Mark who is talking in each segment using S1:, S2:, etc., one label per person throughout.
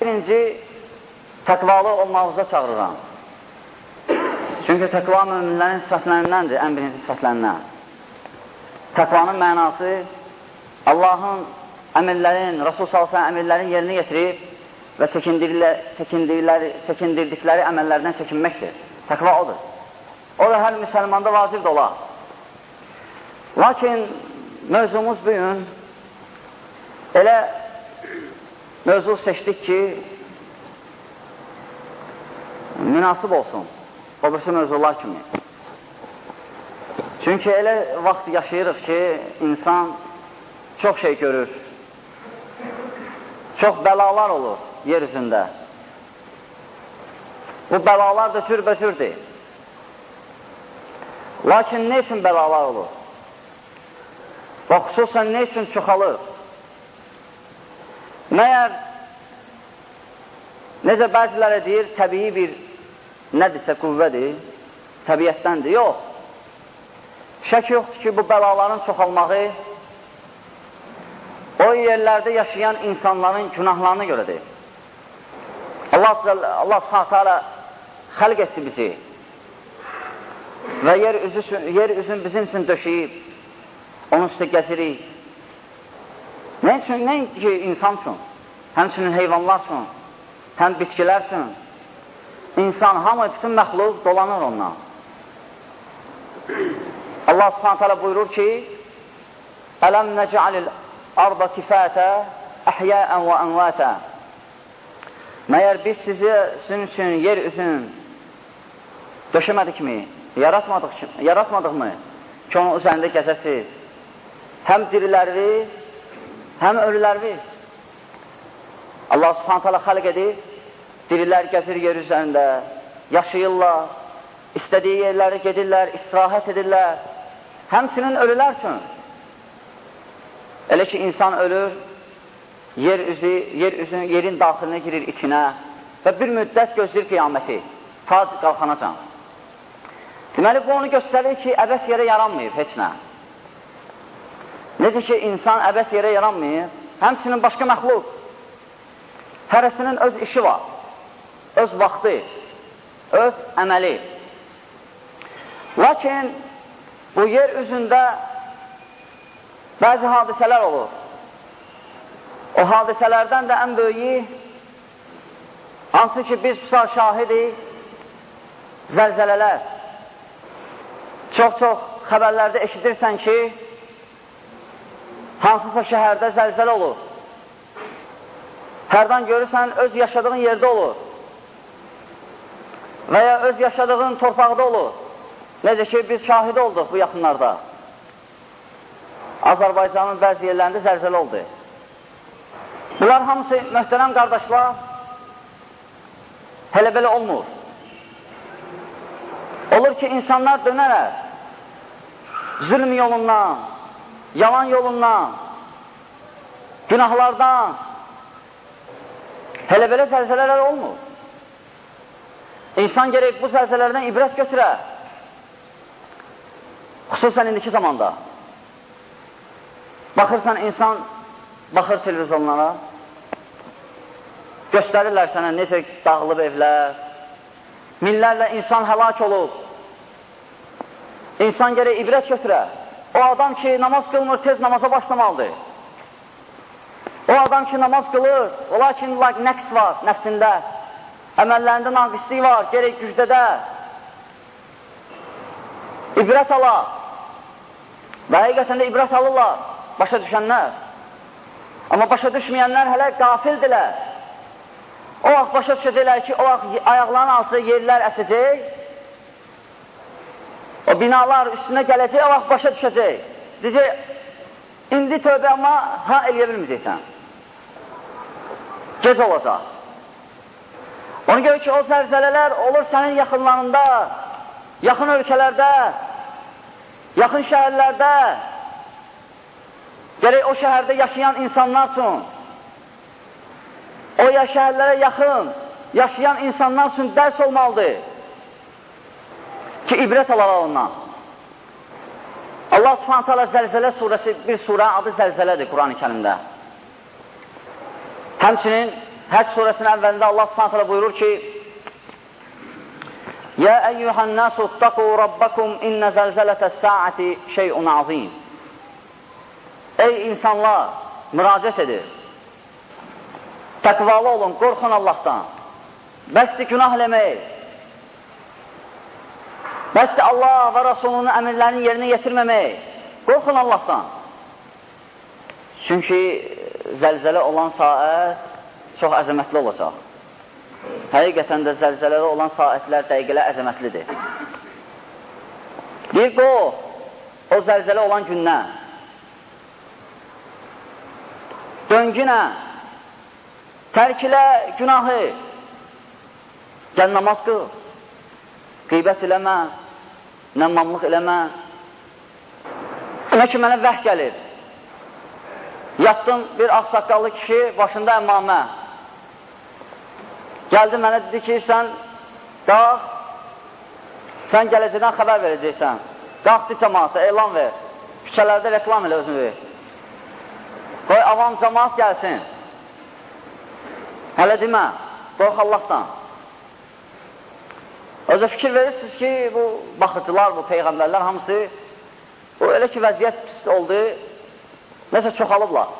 S1: Birinci, təqvalı olmağınıza çağırıram. Çünki təqva müminlərin sifətlərindəndir, ən birinci sifətlərindən. Təqvanın mənası Allahın əmirlərin, Rasul salsan əmirlərin yerinə yetirib və çəkindirdikləri əməllərdən çəkinməkdir. Təqva odur. O da hər müsəlmanda vacibdir ola. Lakin mövzumuz bugün elə mövzu seçdik ki, münasib olsun o birisi mövzular kimi. Çünki elə vaxt yaşayırıq ki, insan çox şey görür, çox bəlalar olur yer üzündə. Bu bəlalar da cürbəcürdür. Lakin nə üçün bəlalar olur? Və xüsusən nə üçün çoxalır? Məyər necə bəziləri deyir, təbii bir nədirsə qüvvədir, təbiətdəndir. Yox. Şək yoxdur ki, bu bəlaların çoxalmağı o yerlərdə yaşayan insanların günahlarına görədir. Allah, Allah s.ə.v xəlq etdi bizi və yer, üzü, yer üzün bizim üçün döşəyib, onun üstə gəzirik. Nə üçün? Nə ki, insan üçün, həmçinin heyvanlar üçün, həm bitkilər üçün, insan, hamı, bütün məxluq dolanır ondan. Allah subhanətələ buyurur ki, Ələm nəcəalil arda kifətə əhyəən və ənvətə Məyər biz sizi, sizin üçün yer üzün döşəmədikmi, yaratmadıq, yaratmadıqmı ki, onun üzərində gəzəsiz? Həm diriləriniz, həm ölüləriniz. Allah subhanətələ xalq edir, dirilər gəzir yer üzərində, yaşayırlar, istədiyi yerləri gedirlər, istirahət edirlər, həmçinin ölülər üçün. Elə ki, insan ölür, yer üzü, yer üzünün, yerin daxilinə girir içinə və bir müddət gözləyir qiyaməti, tac qalxanacan. Deməli, bu onu göstərir ki, əbəs yerə yaranmayıb heç nə. Necə ki, insan əbəs yerə yaranmayıb, həmçinin başqa məxluq, hərəsinin öz işi var öz vaxtı, öz əməli. Lakin bu yer üzündə bəzi hadisələr olur. O hadisələrdən də ən böyüyü, hansı ki biz şahidik, zəlzələlər. Çox-çox xəbərlərdə eşidirsən ki, hansısa şəhərdə zəlzələ olur. Hərdan görürsən, öz yaşadığın yerdə olur və ya öz yaşadığın torpaqda olur. Necə ki, biz şahid olduq bu yaxınlarda. Azərbaycanın bəzi yerlərində zəlzələ oldu. Bunlar hamısı, möhtərəm qardaşlar, hələ belə olmur. Olur ki, insanlar dönərər zülm yolundan, yalan yolundan, günahlardan, hələ belə zəlzələlər olmur. İnsan gerək bu səlsələrdən ibrət götürə. Xüsusən indiki zamanda. Baxırsan, insan baxır televizonlara, göstərirlər sənə necə dağılıb evlər, minlərlə insan həlak olub. İnsan gerək ibrət götürə. O adam ki, namaz qılmır, tez namaza başlamalıdır. O adam ki, namaz qılır, ola ki, nəqs var nəfsində, əməllərində naqislik var, gerək gücdədə. İbrət ala. Və həqiqətən də ibrət alırlar, başa düşənlər. Amma başa düşməyənlər hələ qafildilər. O vaxt başa düşəcəklər ki, o vaxt ayaqların altı yerlər əsəcək, o binalar üstünə gələcək, o vaxt başa düşəcək. Deyəcək, indi tövbə amma ha eləyə bilməyəcəksən. Gec olacaq. Ona görə ki, o zəlzələlər olur sənin yaxınlarında, yaxın ölkələrdə, yaxın şəhərlərdə, gerək o şəhərdə yaşayan insanlar üçün, o ya şəhərlərə yaxın yaşayan insanlar üçün dərs olmalıdır ki, ibrət alalar ondan. Allah subhanət hala Zəlzələ surəsi bir surə adı Zəlzələdir Quran-ı kərimdə. Həmçinin Həc surəsinin əvvəlində Allah subhanətələ buyurur ki, Yə əyyuhən nəsu ittaqu rabbakum innə zəlzələtə səati şeyun azim. Ey insanlar, müraciət edir. Təqvalı olun, qorxun Allahdan. Bəsdir günah eləmək. Bəsdir Allah və Rasulunun əmirlərini yerinə yetirməmək. Qorxun Allahdan. Çünki zəlzələ olan saat çox əzəmətli olacaq. Həqiqətən də zəlzələdə olan saatlər, dəqiqələr əzəmətlidir. Bir qox, o zəlzələ olan gündən. Döngünə, tərkilə günahı, gəl namaz qıl, qeybət eləmə, nəmmamlıq eləmə. Nə ki, mənə vəh gəlir. Yatdım bir ağsaqqallı kişi, başında əmmamə. Gəldi mənə dedi ki, sən qalx, sən gələcəkdən xəbər verəcəksən. Qalx di cəmaata, elan ver. Küçələrdə reklam elə özünü. Qoy avam cəmaat gəlsin. Hələ demə, qorx Allahdan. Özə fikir verirsiniz ki, bu baxıcılar, bu peyğəmbərlər hamısı bu elə ki, vəziyyət pis oldu, nəsə çoxalıblar.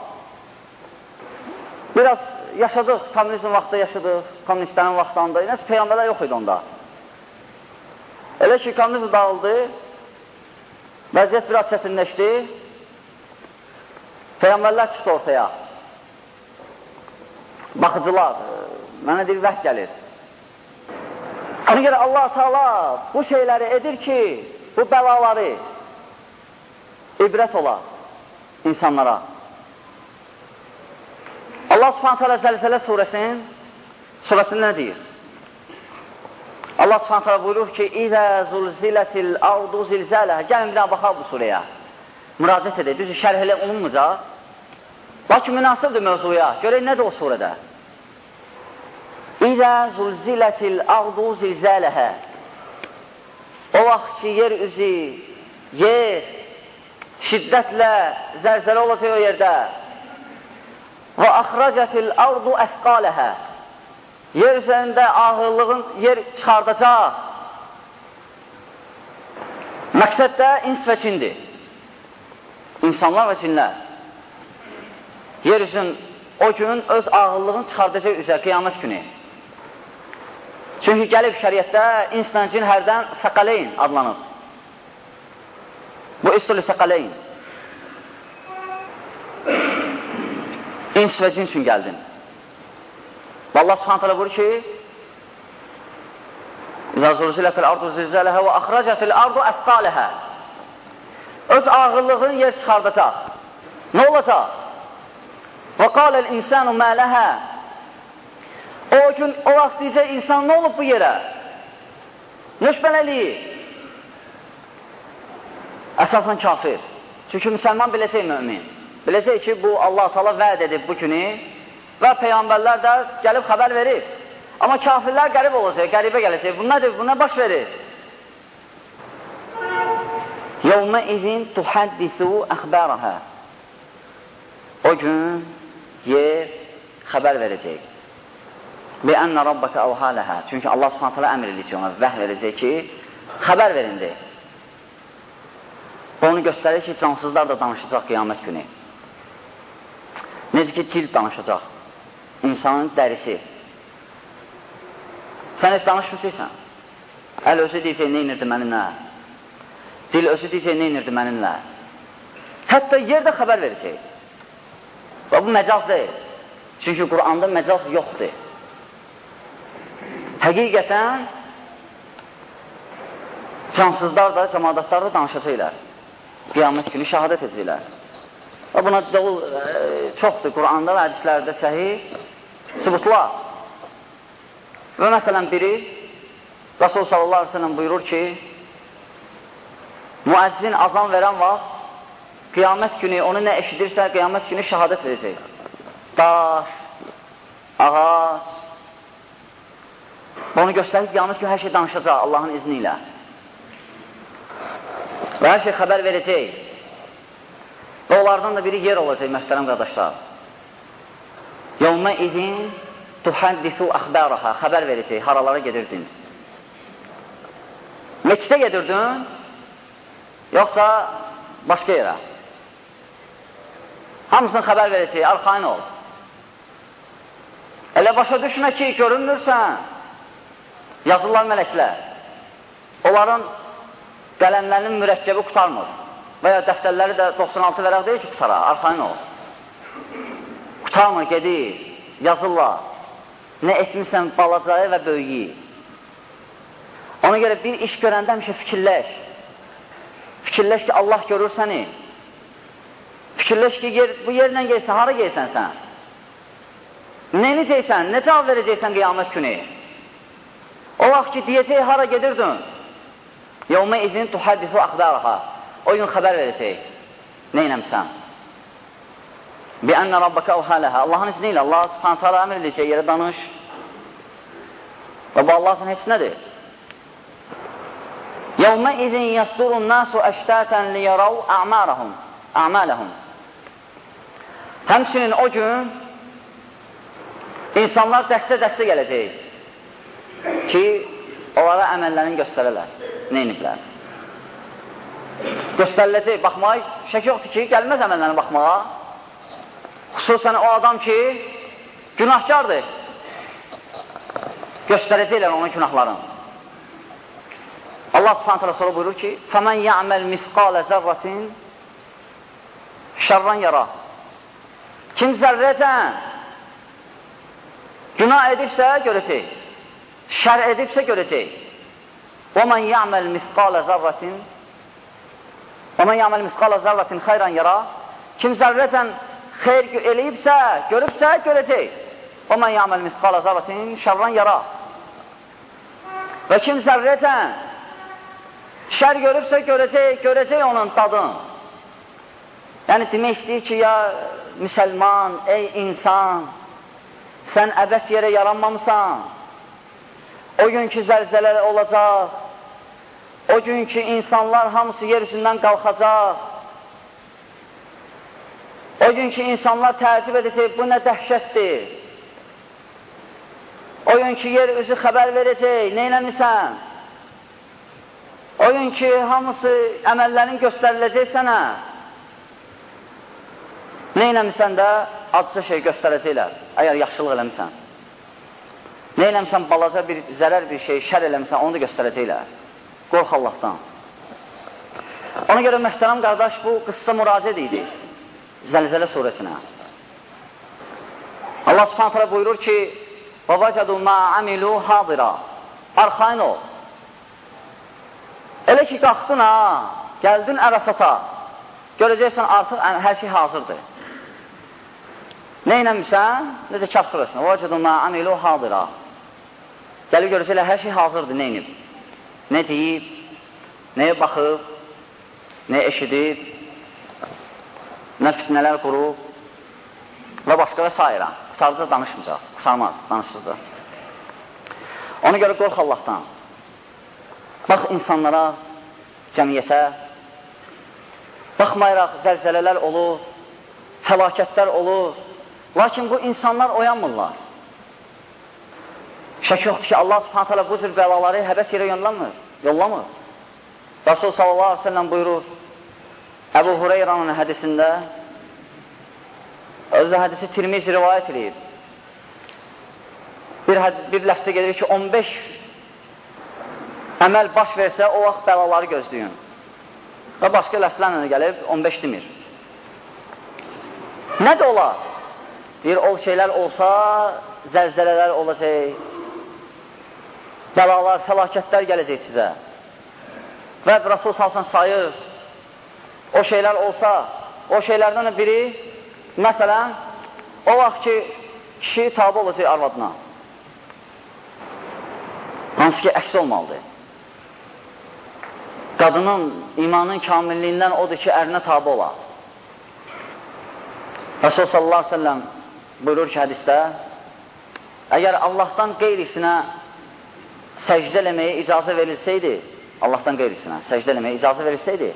S1: Biraz yaşadıq, kommunizm vaxtda yaşadıq, kommunistlərin vaxtında, nəsə peyğəmbərlər yox idi onda. Elə ki, kommunizm dağıldı, vəziyyət biraz çətinləşdi, peyğəmbərlər çıxdı ortaya. Baxıcılar, mənə deyir, vəht gəlir. Ona görə Allah Teala bu şeyləri edir ki, bu bəlaları ibrət ola insanlara. Allah subhanət hələ Zəlzələ surəsinin surəsində nə deyir? Allah subhanət hələ buyurur ki, İzə zulzilətil ardu zilzələ. Gəlin bir daha baxaq bu surəyə. Müraciət edək. Düzü, şərh elə olunmayacaq. Lakin münasibdir mövzuya. Görək nədir o surədə? İzə zulzilətil ardu zilzələhə. O vaxt ki, yer üzü, yer şiddətlə zəlzələ olacaq o yerdə və əxrəcətil ardu əsqaləhə yer üzərində ağırlığın yer çıxardacaq. Məqsəd də ins və cindir. İnsanlar və cinlər. Yer üzün o gün öz ağırlığını çıxardacaq üzə qiyamət günü. Çünki gəlib şəriətdə inslə cin hərdən fəqələyin adlanıb. Bu istul fəqələyin. ins və cin üçün gəldin. Və Allah subhanət hələ buyur ki, İzə zulzilətəl ardu zilzələhə və əxrəcətəl ardu əsqaləhə Öz ağırlığını yer çıxardacaq. Nə olacaq? Və qaləl insanu mələhə O gün, o vaxt deyəcək insan nə olub bu yerə? Nöşbələliyi Əsasən kafir. Çünki müsəlman biləcək mümin. Biləcək ki, bu Allah tala vəd edib bu günü və Peyğəmbərlər də gəlib xəbər verir. Amma kafirlər qərib olacaq, qəribə gələcək. Bu nədir? Bu nə baş verir? Yevmə izin tuhəddisu əxbərəhə O gün yer xəbər verəcək. Bi ənə rabbəkə əvhələhə Çünki Allah subhanət hələ əmr edir ki, ona vəh verəcək ki, xəbər verindi. Onu göstərir ki, cansızlar da danışacaq qiyamət günü. Necə ki, cild danışacaq. İnsanın dərisi. Sən heç danışmısıysan. Əl özü deyəcək, nə inirdi mənimlə? Dil özü deyəcək, nə inirdi mənimlə? Hətta yer də xəbər verəcək. Və bu məcaz deyil. Çünki Quranda məcaz yoxdur. Həqiqətən cansızlar da, cəmadatlar da danışacaqlar. Qiyamət günü şəhadət edəcəklər. Və buna dolu e, çoxdur Quranda və hədislərdə səhih sübutlar. Və məsələn biri Rasul sallallahu aleyhi ve sellem buyurur ki müəzzin azan verən vaxt qiyamət günü onu nə eşidirsə qiyamət günü şəhadət verəcək. Daş, ağac onu göstərir qiyamət günü hər şey danışacaq Allahın izni ilə. Və hər şey xəbər verəcək. Və onlardan da biri yer olacaq, məhtərəm qardaşlar. Yolma izin tuhəddisu əxbəraha, xəbər verəcək, haralara gedirdin. Meçidə gedirdin, yoxsa başqa yerə. Hamısını xəbər verəcək, arxain ol. Elə başa düşmə ki, görünmürsən, yazırlar mələklər. Onların qələmlərinin mürəkkəbi qutarmır. Və ya dəftərləri də 96 vərəq deyil ki, qutara, arxain ol. Qutarmır, gedir, yazırlar. Nə etmirsən balacayı və böyüyü. Ona görə bir iş görəndə həmişə fikirləş. Fikirləş ki, Allah görür səni. Fikirləş ki, yer, bu yerlə geysən, hara geysən sən? Nə edəcəksən, nə cavab verəcəksən qiyamət günü? O vaxt ki, deyəcək, hara gedirdin? Yevmə izin tuhəddisu axbaraha. O gün xəbər verəcək. Nə eləmsən? Bi ənə rabbəkə əvhələhə. Allahın izni ilə Allah subhanətə alə əmr edəcək, yerə danış. Və bu Allahın heç nədir? Yevmə izin yəsdurun nasu əştətən liyərəv ə'mələhum. Ə'mələhum. Həmçinin o gün insanlar dəstə-dəstə gələcək ki, onlara əməllərini göstərələr, neyniblər. Göstəriləcək, baxmaq, şək yoxdur ki, gəlməz əməllərini baxmağa. Xüsusən o adam ki, günahkardır. Göstərəcəklər onun günahlarını. Allah Subhanahu taala sonra buyurur ki: "Fəmən ya'mal misqala zərratin şərran yara." Kim zərrəcən günah edibsə görəcək şərh edibsə görəcək. O mən yəməl misqala zərrətin O mən yəməl misqala zərrətin xeyran yara Kim zərrəcən xeyr eləyibsə, görübsə, görəcək. O mən yəməl misqala zərrətin şərran yara Və kim zərrəcən şər görübsə, görəcək, görəcək onun tadını. Yəni, demək istəyir ki, ya müsəlman, ey insan, sən əbəs yerə yaranmamısan, O gün ki, zəlzələ olacaq, o gün ki, insanlar hamısı yer üzündən qalxacaq, o gün ki, insanlar təəccüb edəcək, bu nə dəhşətdir. O gün ki, yer üzü xəbər verəcək, neynəmirsən? O gün ki, hamısı əməllərin göstəriləcək sənə. Nə eləmirsən də acıca şey göstərəcəklər, əgər yaxşılıq eləmirsən. Nə eləmirsən, balaca bir zərər bir şey, şər eləmirsən, onu da göstərəcəklər. Qorx Allahdan. Ona görə möhtərəm qardaş, bu qıssa müraciət idi Zəlzələ surəsinə. Allah subhanətələ buyurur ki, وَوَجَدُوا مَا عَمِلُوا حَاضِرًا Arxain ol. Elə ki, qalxdın ha, gəldin ərəsata, görəcəksən artıq hər şey hazırdır. Nə inəmirsən? Necə kaf surəsində. وَوَجَدُوا مَا عَمِلُوا حَاضِرًا Gəlib görəcəklər, hər şey hazırdır, nə inib? Nə deyib, nəyə baxıb, nə eşidib, nə fitnələr qurub və başqa və s. Qutarıcı danışmayacaq, qutarmaz, danışsızdır. Ona görə qorx Allahdan. Bax insanlara, cəmiyyətə, baxmayaraq zəlzələlər olur, fəlakətlər olur, lakin bu insanlar oyanmırlar. Şək yoxdur ki, Allah subhanət hələ bu cür bəlaları həbəs yerə yollamır. yollamır. Rasul sallallahu aleyhi ve sellem buyurur, Əbu Hureyranın hədisində, özdə hədisi Tirmiz rivayət edib. Bir, bir ləfsə gedir ki, 15 əməl baş versə, o vaxt bəlaları gözləyin. Və başqa ləfslərlə gəlib, 15 demir. Nə də olar? Deyir, o şeylər olsa, zəlzələlər olacaq, bəlalar, fəlakətlər gələcək sizə. Və Rasul salsan sayır, o şeylər olsa, o şeylərdən biri, məsələn, o vaxt ki, kişi tabi olacaq arvadına. Hansı ki, əks olmalıdır. Qadının imanın kamilliyindən odur ki, ərinə tabi ola. Rasul sallallahu aleyhi ve sellem buyurur ki, hədisdə, əgər Allahdan qeyrisinə səcdə eləməyə icazə verilsəydi, Allahdan qeyrisinə səcdə eləməyə icazə verilsəydi,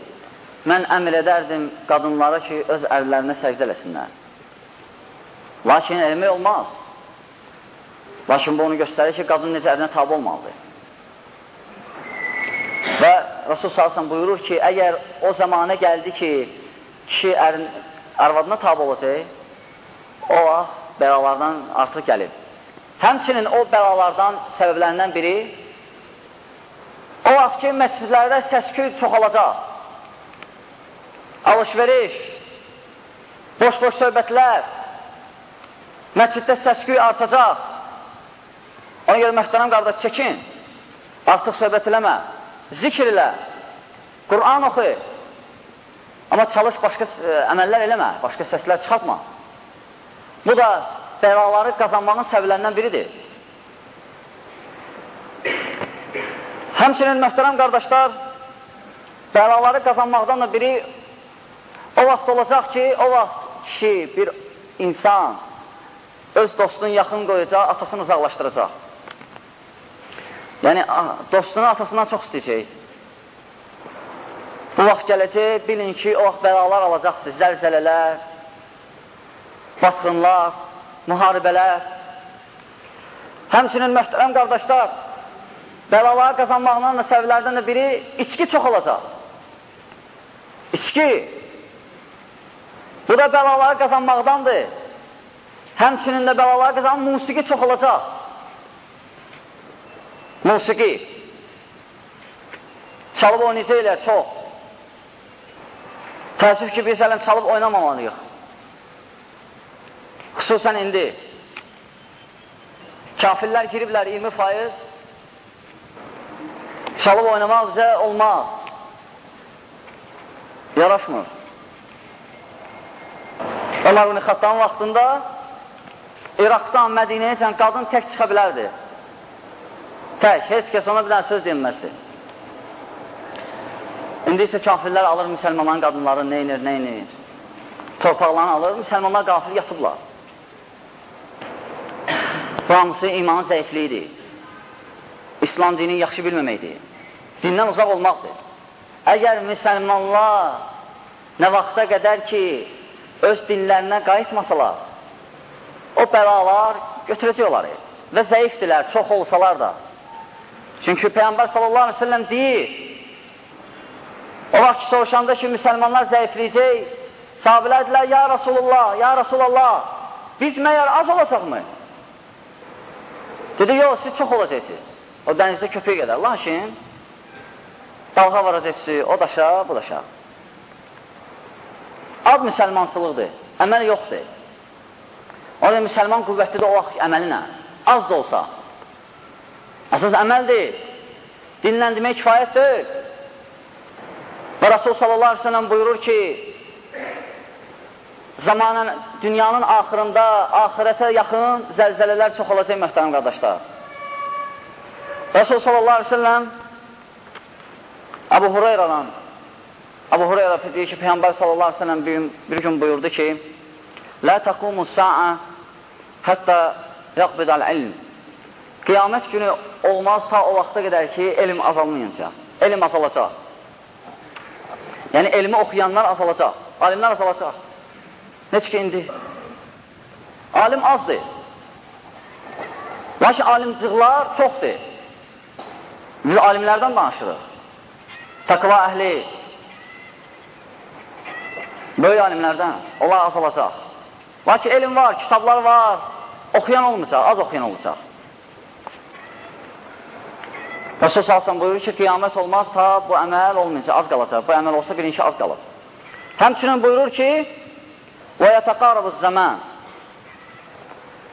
S1: mən əmr edərdim qadınlara ki, öz ərlərinə səcdə eləsinlər. Lakin eləmək olmaz. Lakin bu onu göstərir ki, qadın necə ərinə tabi olmalıdır. Və Rasul Salasən buyurur ki, əgər o zamanə gəldi ki, kişi ərin, arvadına tabi olacaq, o vaxt bəlalardan artıq gəlib. Həmçinin o bəlalardan səbəblərindən biri o vaxt ki, məscidlərdə səsküy çoxalacaq. Alışveriş, boş-boş söhbətlər, məsciddə səsküy artacaq. Ona görə möhtərəm qardaş, çəkin, artıq söhbət eləmə, zikr elə, Qur'an oxu, amma çalış başqa e, əməllər eləmə, başqa səslər çıxartma. Bu da bəlaları qazanmağın səbəblərindən biridir. Həmçinin möhtərəm qardaşlar, bəlaları qazanmaqdan da biri o vaxt olacaq ki, o vaxt kişi, bir insan öz dostunu yaxın qoyacaq, atasını uzaqlaşdıracaq. Yəni, dostunu atasından çox istəyəcək. Bu vaxt gələcək, bilin ki, o vaxt bəlalar alacaqsınız, zəlzələlər, batxınlar, müharibələr. Həmçinin möhtərəm qardaşlar, bəlaları qazanmağından da səbəblərdən də biri içki çox olacaq. İçki. Bu da bəlaları qazanmaqdandır. Həmçinin də bəlaları qazanmaq musiqi çox olacaq. Musiqi. Çalıb oynayacaqlar çox. Təəssüf ki, biz ələm çalıb oynamamalıyıq. Xüsusən indi. Kafirlər giriblər 20%. Çalıb oynamaq bizə olmaz. Yaraşmır. Ömər ibn Xattan vaxtında İraqdan Mədinəyə qadın tək çıxa bilərdi. Tək, heç kəs ona bir dənə söz deyilməzdi. İndi isə kafirlər alır müsəlmanların qadınları, neynir, neynir. Torpaqlarını alır, müsəlmanlar qafil yatıblar. Bu hamısı imanın zəifliyidir. İslam dini yaxşı bilməməkdir. Dindən uzaq olmaqdır. Əgər müsəlmanlar nə vaxta qədər ki, öz dinlərinə qayıtmasalar, o bəlalar götürəcək onları və zəifdirlər, çox olsalar da. Çünki Peyğəmbər sallallahu aleyhi ve sellem deyir, o vaxt soruşanda ki, müsəlmanlar zəifləyəcək, sahabilər dedilər, ya Rasulullah, ya Rasulullah, biz məyər az olacaqmı? Dedi, yox, siz çox olacaqsınız. O dənizdə köpək qədər. Lakin, dalğa varacaqsınız, o daşa, bu daşa. Ad müsəlmançılıqdır, əməl yoxdur. Orada müsəlman qüvvətlidir o vaxt əməlinə, az da olsa. Əsas əməldir. Dinlən demək kifayət deyil. Və Rasul sallallahu aleyhi ve sellem buyurur ki, zamanın, dünyanın axırında, axirətə yaxın zəlzələlər çox olacaq möhtərəm qardaşlar. Rasul sallallahu aleyhi ve sellem Abu Hureyradan Abu Hureyra deyir ki, Peyğəmbər sallallahu aleyhi ve sellem bir, bir gün buyurdu ki, Lə təqumu sa'a hətta yaqbidəl ilm Qiyamət günü olmaz ta o vaxta qədər ki, elm azalmayacaq. Elm azalacaq. Yəni, elmi oxuyanlar azalacaq. Alimlər azalacaq. Necə ki, indi? Alim azdır. Lakin alimcıqlar çoxdur. Biz alimlərdən danışırıq. Takva əhli, böyük alimlərdən, onlar azalacaq. Lakin elm var, kitablar var, oxuyan olmayacaq, az oxuyan olacaq. Rəsul salsan buyurur ki, qiyamət olmaz ta bu əməl olmayınca az qalacaq. Bu əməl olsa birinci az qalır. Həmçinin buyurur ki, və yətəqarabuz zəmən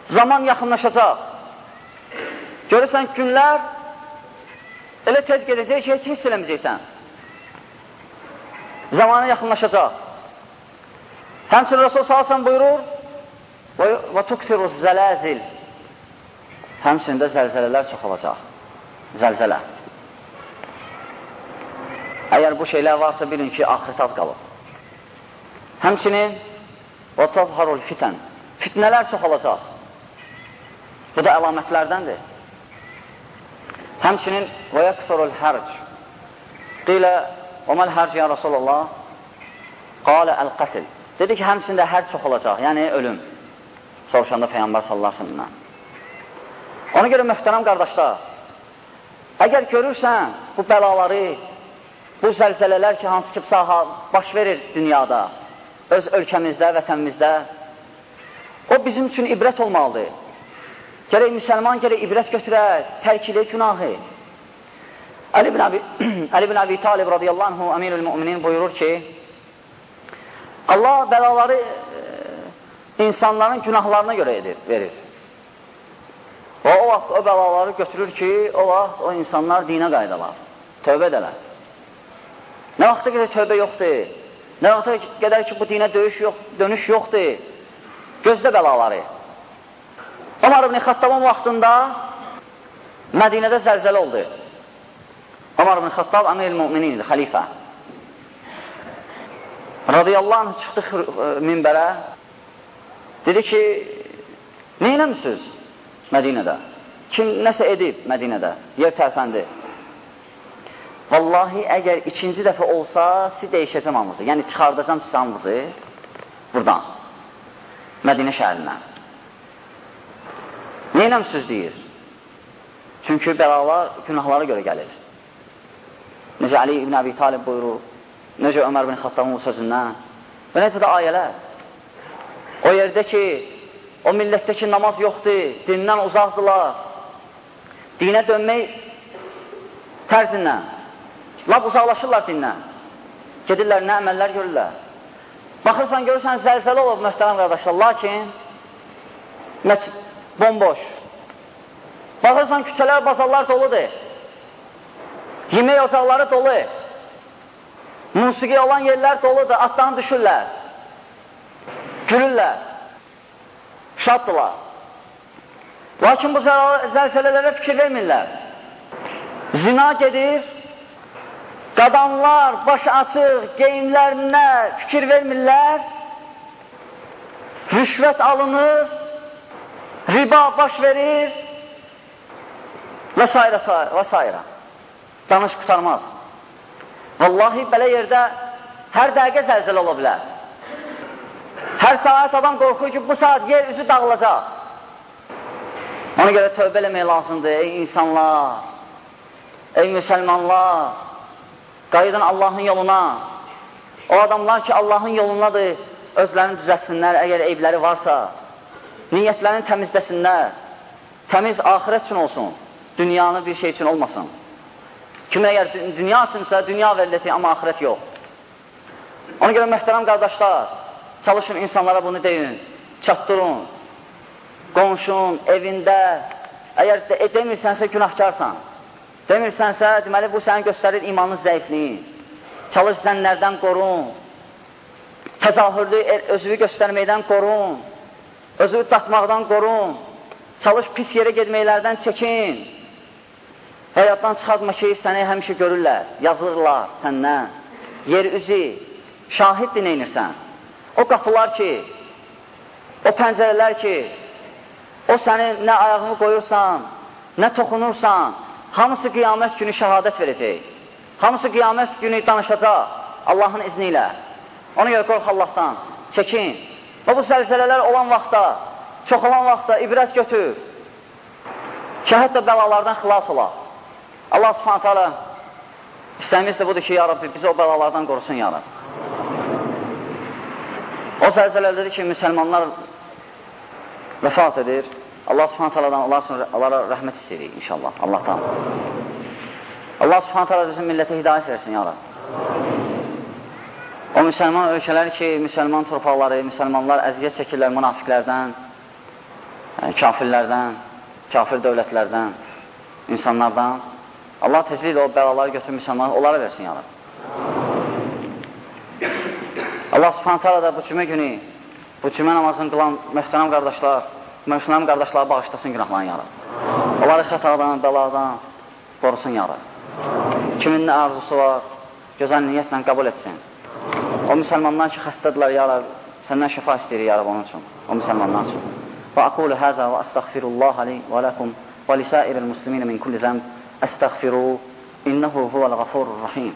S1: Zaman yaxınlaşacaq. Görürsən, günlər elə tez gedəcək ki, heç hiss eləməyəcəksən. Zamanı yaxınlaşacaq. Həmçinin Rəsul salsan buyurur, və tuktiruz zələzil Həmçində zəlzələlər çox olacaq zəlzələ. Əgər bu şeylər varsa, bilin ki, axirət az qalıb. Həmçinin, və tazharul fitən, fitnələr çox olacaq. Bu da əlamətlərdəndir. Həmçinin, və yəkfurul hərc, qilə, və məl hərc, ya Rasulullah, qalə əl-qətl. Dedi ki, həmçində hərc çox olacaq, yəni ölüm. Soruşanda Peyyambar sallallahu aleyhi. Ona görə möhtərəm qardaşlar, əgər görürsən bu bəlaları, bu zəlzələlər ki, hansı ki, baş verir dünyada, öz ölkəmizdə, vətənimizdə, o bizim üçün ibrət olmalıdır. Gərək müsəlman gərək ibrət götürə, tərkilə günahı. Ali ibn Abi, Ali ibn Abi Talib radiyallahu anhu, əmirül müminin buyurur ki, Allah bəlaları e, insanların günahlarına görə edir, verir. Və o vaxt o bəlaları götürür ki, o vaxt o insanlar dinə qaydalar, tövbə edələr. Nə vaxta qədər tövbə yoxdur, nə vaxta qədər ki, bu dinə döyüş yox, dönüş yoxdur, gözlə bəlaları. Ömər ibn Xattabın vaxtında Mədinədə zəlzələ oldu. Ömər ibn Xattab əmir müminin xəlifə. Radiyallahu anh çıxdı minbərə, dedi ki, neynəmsiniz Mədinədə? Kim nəsə edib Mədinədə? Yer tərpəndi. Vallahi, əgər ikinci dəfə olsa, siz dəyişəcəm hamınızı. Yəni, çıxardacam siz hamınızı buradan, Mədinə şəhərindən. Neynəmsiz deyir? Çünki bəlalar günahlara görə gəlir. Necə Ali ibn Abi Talib buyurur, necə Ömər bin Xattabın sözündən və necə də ayələr. O yerdə ki, o millətdə ki, namaz yoxdur, dindən uzaqdırlar, dinə dönmək tərzindən, lab uzaqlaşırlar dindən, gedirlər, nə əməllər görürlər. Baxırsan, görürsən, zəlzələ olub, möhtərəm qardaşlar, lakin məscid bomboş. Baxırsan, küçələr, bazarlar doludur. Yemək ocaqları dolu. Musiqi olan yerlər doludur, atdan düşürlər. Gülürlər. Şaddılar. Lakin bu zəlzələlərə fikir vermirlər. Zina gedir, qadınlar baş açıq, geyimlərinə fikir vermirlər, rüşvət alınır, riba baş verir və s. və s. Danış qutarmaz. Vallahi belə yerdə hər dəqiqə zəlzələ ola bilər. Hər saat adam qorxur ki, bu saat yer üzü dağılacaq. Ona görə tövbə eləmək lazımdır, ey insanlar, ey müsəlmanlar, qayıdın Allahın yoluna. O adamlar ki, Allahın yolundadır, özlərini düzəsinlər, əgər eyibləri varsa, niyyətlərini təmizləsinlər, təmiz axirət üçün olsun, dünyanın bir şey üçün olmasın. Kim əgər dünya üçünsə, dünya veriləcək, amma axirət yox. Ona görə möhtərəm qardaşlar, çalışın insanlara bunu deyin, çatdırın, qonşun, evində, əgər de demirsənsə günahkarsan, demirsənsə, deməli bu sənin göstərir imanın zəifliyi. Çalış zənlərdən qorun, təzahürlü er, özünü göstərməkdən qorun, özünü datmaqdan qorun, çalış pis yerə gedməklərdən çəkin, Həyatdan çıxartma ki, səni həmişə görürlər, yazırlar səndən. Yer üzü, şahiddir neynirsən. O qapılar ki, o pəncərələr ki, o səni nə ayağını qoyursan, nə toxunursan, hamısı qiyamət günü şəhadət verəcək. Hamısı qiyamət günü danışacaq Allahın izni ilə. Ona görə qorx Allahdan, çəkin. Və bu səlsələlər olan vaxtda, çox olan vaxtda ibrət götür. Ki, hətta bəlalardan xilas olaq. Allah subhanət hələ istəmiz də budur ki, ya Rabbi, bizi o bəlalardan qorusun, ya Rabbi. O zəlzələdir ki, müsəlmanlar vəfat edir. Allah subhanət hələdən onlar üçün onlara rəhmət istəyirik inşallah, Allahdan. Allah subhanət hələ bizim millətə hidayət versin, ya Rabbi. O müsəlman ölkələr ki, müsəlman torpaqları, müsəlmanlar əziyyət çəkirlər münafiqlərdən, kafirlərdən, kafir dövlətlərdən, insanlardan. Allah tezliklə o bəlaları götürmüş müsəlmanı onlara versin ya Allah subhanətə da bu cümə günü, bu cümə namazını qılan möhtənəm qardaşlar, müsəlman qardaşları bağışlasın günahlarını yarab. Onları xətadan, bəladan qorusun yarab. Kimin nə arzusu var, gözəl niyyətlə qəbul etsin. O müsəlmanlar ki, xəstədirlər yarab, səndən şəfa istəyir yarab onun üçün, o müsəlmanlar üçün. Və aqulu həzə və əstəxfirullah li və ləkum və lisəiril müslimin min kulli zəmb əstəxfiru innəhu huvəl-ğafurur-rəhim.